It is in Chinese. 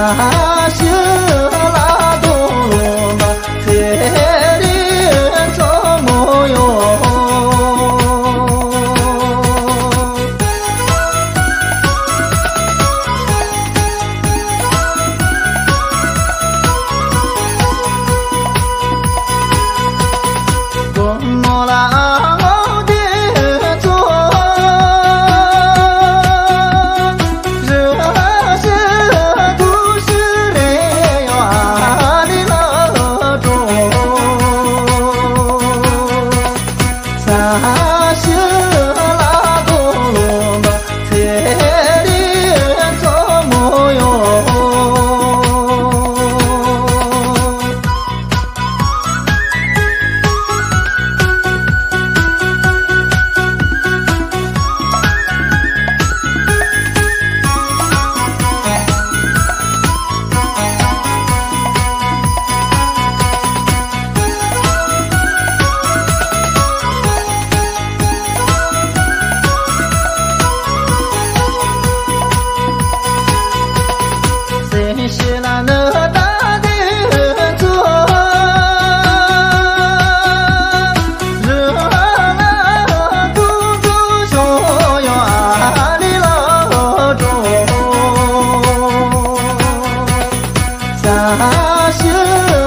나 给